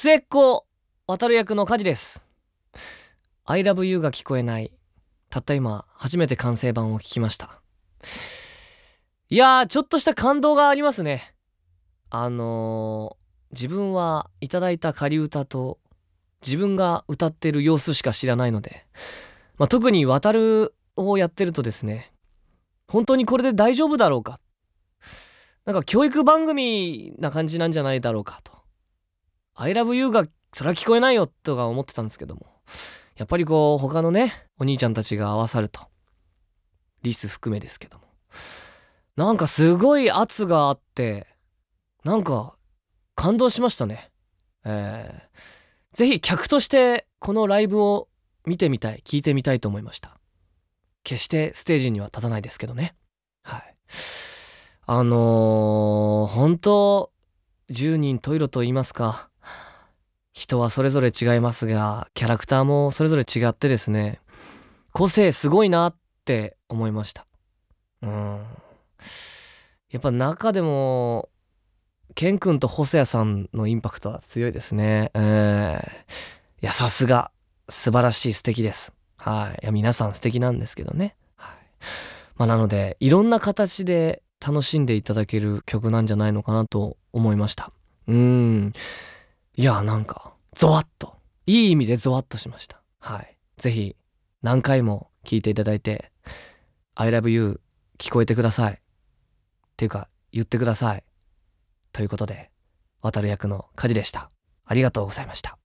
末っ子渡る役の梶です。I love you が聞こえない。たった今初めて完成版を聞きました。いやーちょっとした感動がありますね。あのー、自分はいただいた仮歌と自分が歌ってる様子しか知らないので、まあ、特に渡るをやってるとですね本当にこれで大丈夫だろうか。なんか教育番組な感じなんじゃないだろうかと。I love you がそれは聞こえないよとか思ってたんですけども。やっぱりこう他のねお兄ちゃんたちが合わさると。リス含めですけども。なんかすごい圧があってなんか感動しましたね。えー、ぜひ客としてこのライブを見てみたい聞いてみたいと思いました。決してステージには立たないですけどね。はい。あのー、本当10人十色と言いますか人はそれぞれ違いますがキャラクターもそれぞれ違ってですね個性すごいなって思いました。うん。やっぱ中でもケン君と細谷さんのインパクトは強いですね。えー、いやさすが素晴らしい素敵です。はい。いや皆さん素敵なんですけどね。はい。まあなのでいろんな形で楽しんでいただける曲なんじゃないのかなと思いました。うん。いやなんかゾワッと。いい意味でゾワッとしました。はい。是非何回も聞いていただいて「I love you」聞こえてください。っていうか言ってください。ということで渡る役の梶でした。ありがとうございました。